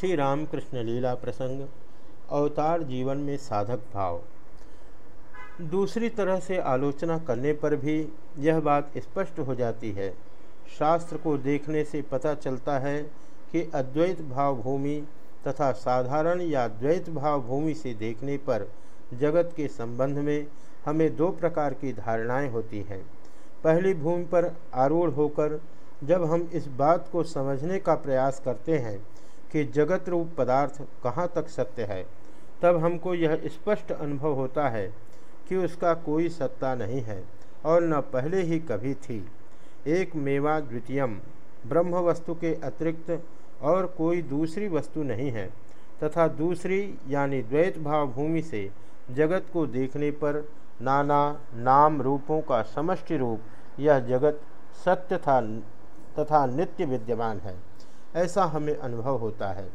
श्री रामकृष्ण लीला प्रसंग, अवतार जीवन में साधक भाव। दूसरी तरह से आलोचना करने पर भी यह बात स्पष्ट हो जाती है। शास्त्र को देखने से पता चलता है कि अद्वैत भाव भूमि तथा साधारण या द्वैत भाव भूमि से देखने पर जगत के संबंध में हमें दो प्रकार की धारणाएँ होती हैं। पहली भूमि पर आरूढ़ होकर जब हम इस बात को समझने का प्रयास करते हैं कि जगत रूप पदार्थ कहाँ तक सत्य है, तब हमको यह स्पष्ट अनुभव होता है कि उसका कोई सत्ता नहीं है और न पहले ही कभी थी। एक मेवा द्वितीयम, ब्रह्म वस्तु के अतिरिक्त और कोई दूसरी वस्तु नहीं है, तथा दूसरी यानी द्वैत भाव भूमि से जगत को देखने पर नाना नाम रूपों का समष्टि रूप यह जगत सत्य था तथा नित्य विद्यमान है। ऐसा हमें अनुभव होता है।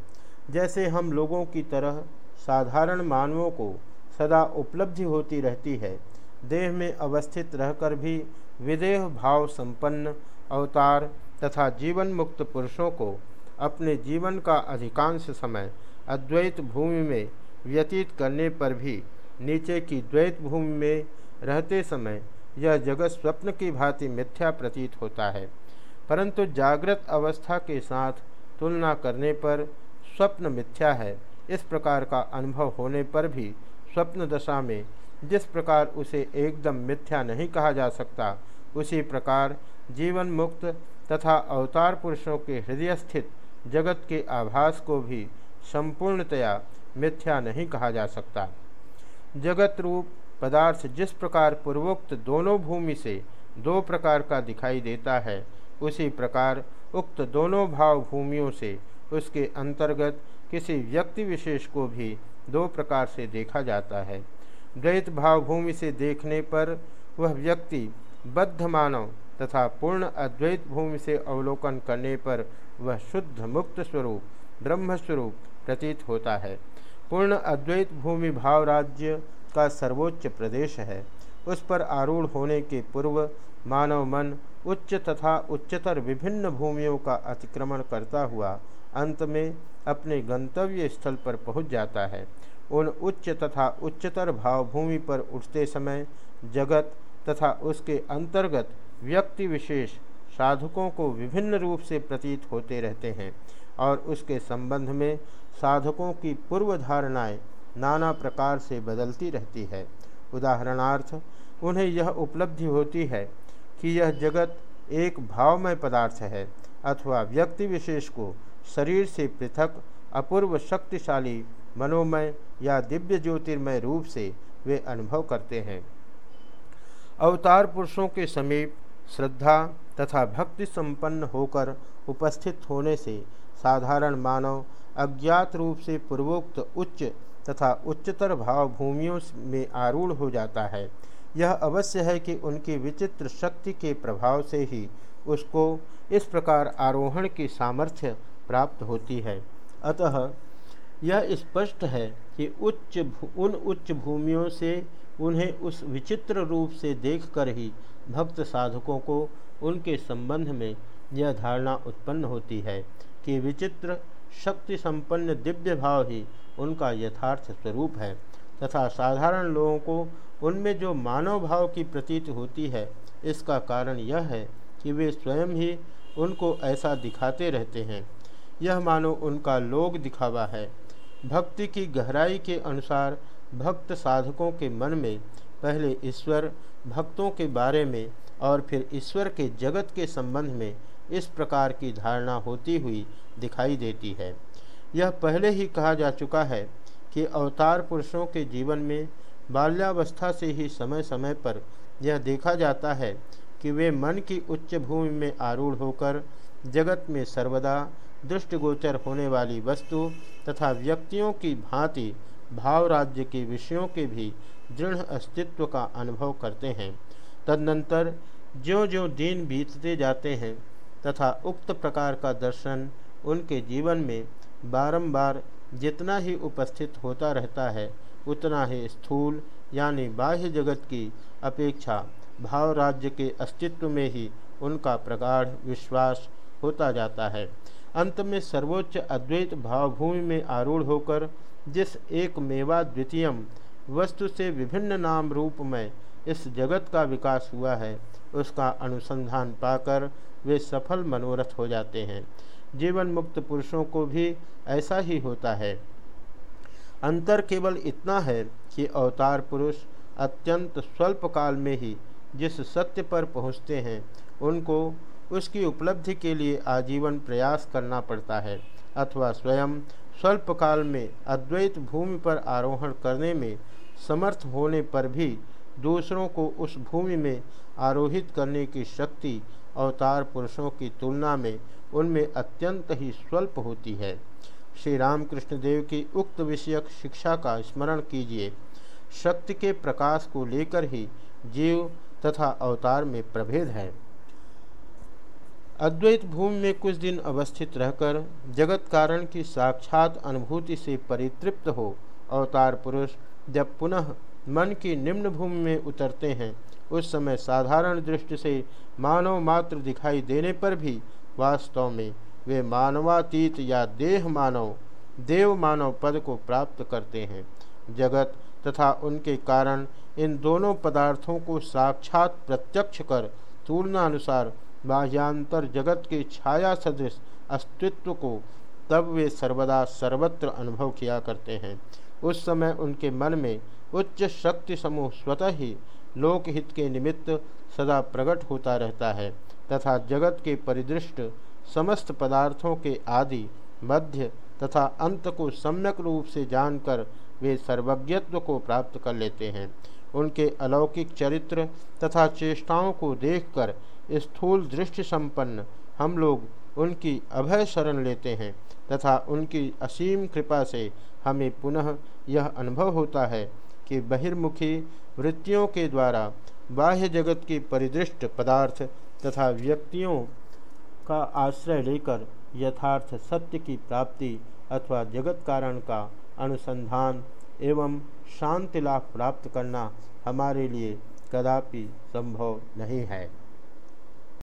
जैसे हम लोगों की तरह साधारण मानवों को सदा उपलब्धि होती रहती है, देह में अवस्थित रहकर भी विदेह भाव संपन्न अवतार तथा जीवन मुक्त पुरुषों को अपने जीवन का अधिकांश समय अद्वैत भूमि में व्यतीत करने पर भी नीचे की द्वैत भूमि में रहते समय यह जगत स्वप्न की भांति मिथ्या प्रतीत होता है। परंतु जागृत अवस्था के साथ तुलना करने पर स्वप्न मिथ्या है। इस प्रकार का अनुभव होने पर भी स्वप्न दशा में जिस प्रकार उसे एकदम मिथ्या नहीं कहा जा सकता, उसी प्रकार जीवन मुक्त तथा अवतार पुरुषों के हृदय स्थित जगत के आभास को भी संपूर्णतया मिथ्या नहीं कहा जा सकता। जगत रूप पदार्थ जिस प्रकार पूर्वोक्त दोनों भूमि से दो प्रकार का दिखाई देता है उसी प्रकार उक्त दोनों भाव भूमियों से उसके अंतर्गत किसी व्यक्ति विशेष को भी दो प्रकार से देखा जाता है। द्वैत भाव भूमि से देखने पर वह व्यक्ति बद्ध मानव तथा पूर्ण अद्वैत भूमि से अवलोकन करने पर वह शुद्ध मुक्त स्वरूप, ब्रह्मस्वरूप प्रतीत होता है। पूर्ण अद्वैत भूमि भाव राज्य का सर्वोच्च प्रदेश है। उस पर आरूढ़ होने के पूर्व मानव मन उच्च तथा उच्चतर विभिन्न भूमियों का अतिक्रमण करता हुआ अंत में अपने गंतव्य स्थल पर पहुँच जाता है। उन उच्च तथा उच्चतर भावभूमि पर उठते समय जगत तथा उसके अंतर्गत व्यक्ति विशेष साधकों को विभिन्न रूप से प्रतीत होते रहते हैं और उसके संबंध में साधकों की पूर्व धारणाएँ नाना प्रकार से बदलती रहती है। उदाहरणार्थ, उन्हें यह उपलब्धि होती है कि यह जगत एक भावमय पदार्थ है अथवा व्यक्ति विशेष को शरीर से पृथक, अपूर्व शक्तिशाली, मनोमय या दिव्य ज्योतिर्मय रूप से वे अनुभव करते हैं। अवतार पुरुषों के समीप श्रद्धा तथा भक्ति संपन्न होकर उपस्थित होने से साधारण मानव अज्ञात रूप से पूर्वोक्त उच्च तथा उच्चतर भाव भूमियों में आरूढ़ हो जाता है। यह अवश्य है कि उनकी विचित्र शक्ति के प्रभाव से ही उसको इस प्रकार आरोहण की सामर्थ्य प्राप्त होती है। अतः यह स्पष्ट है कि उच्च उन उच्च भूमियों से उन्हें उस विचित्र रूप से देखकर ही भक्त साधकों को उनके संबंध में यह धारणा उत्पन्न होती है कि विचित्र शक्ति संपन्न दिव्य भाव ही उनका यथार्थ स्वरूप है तथा साधारण लोगों को उनमें जो मानव भाव की प्रतीत होती है, इसका कारण यह है कि वे स्वयं ही उनको ऐसा दिखाते रहते हैं। यह मानो उनका लोग दिखावा है। भक्ति की गहराई के अनुसार भक्त साधकों के मन में पहले ईश्वर, भक्तों के बारे में और फिर ईश्वर के जगत के संबंध में इस प्रकार की धारणा होती हुई दिखाई देती है। यह पहले ही कहा जा चुका है कि अवतार पुरुषों के जीवन में बाल्यावस्था से ही समय समय पर यह देखा जाता है कि वे मन की उच्च भूमि में आरूढ़ होकर जगत में सर्वदा दृष्टिगोचर होने वाली वस्तु तथा व्यक्तियों की भांति भाव राज्य के विषयों के भी दृढ़ अस्तित्व का अनुभव करते हैं। तदनंतर ज्यो ज्यो दिन बीतते जाते हैं तथा उक्त प्रकार का दर्शन उनके जीवन में बारंबार जितना ही उपस्थित होता रहता है उतना ही स्थूल, यानी बाह्य जगत की अपेक्षा भाव राज्य के अस्तित्व में ही उनका प्रगाढ़ विश्वास होता जाता है। अंत में सर्वोच्च अद्वैत भावभूमि में आरूढ़ होकर जिस एक मेवा द्वितीयम वस्तु से विभिन्न नाम रूप में इस जगत का विकास हुआ है, उसका अनुसंधान पाकर वे सफल मनोरथ हो जाते हैं। जीवन मुक्त पुरुषों को भी ऐसा ही होता है। अंतर केवल इतना है कि अवतार पुरुष अत्यंत स्वल्प काल में ही जिस सत्य पर पहुँचते हैं, उनको उसकी उपलब्धि के लिए आजीवन प्रयास करना पड़ता है अथवा स्वयं स्वल्प काल में अद्वैत भूमि पर आरोहण करने में समर्थ होने पर भी दूसरों को उस भूमि में आरोहित करने की शक्ति अवतार पुरुषों की तुलना में उनमें अत्यंत ही स्वल्प होती है। श्री रामकृष्ण देव की उक्त विषयक शिक्षा का स्मरण कीजिए। शक्ति के प्रकाश को लेकर ही जीव तथा अवतार में प्रभेद है। अद्वैत भूमि में कुछ दिन अवस्थित रहकर जगत कारण की साक्षात अनुभूति से परितृप्त हो, अवतार पुरुष जब पुनः मन की निम्न भूमि में उतरते हैं, उस समय साधारण दृष्टि से मानव मात्र दिखाई देने पर भी वास्तव में वे मानवातीत या देह मानव, देव मानव पद को प्राप्त करते हैं। जगत तथा उनके कारण इन दोनों पदार्थों को साक्षात प्रत्यक्ष कर तुलनानुसार बाह्यांतर जगत के छाया सदृश अस्तित्व को तब वे सर्वदा सर्वत्र अनुभव किया करते हैं। उस समय उनके मन में उच्च शक्ति समूह स्वतः ही लोकहित के निमित्त सदा प्रकट होता रहता है तथा जगत के परिदृष्ट समस्त पदार्थों के आदि मध्य तथा अंत को सम्यक रूप से जानकर वे सर्वज्ञत्व को प्राप्त कर लेते हैं। उनके अलौकिक चरित्र तथा चेष्टाओं को देखकर स्थूल दृष्टि संपन्न हम लोग उनकी अभय शरण लेते हैं तथा उनकी असीम कृपा से हमें पुनः यह अनुभव होता है कि बहिर्मुखी वृत्तियों के द्वारा बाह्य जगत की परिदृष्ट पदार्थ तथा व्यक्तियों का आश्रय लेकर यथार्थ सत्य की प्राप्ति अथवा जगत कारण का अनुसंधान एवं शांति लाभ प्राप्त करना हमारे लिए कदापि संभव नहीं है।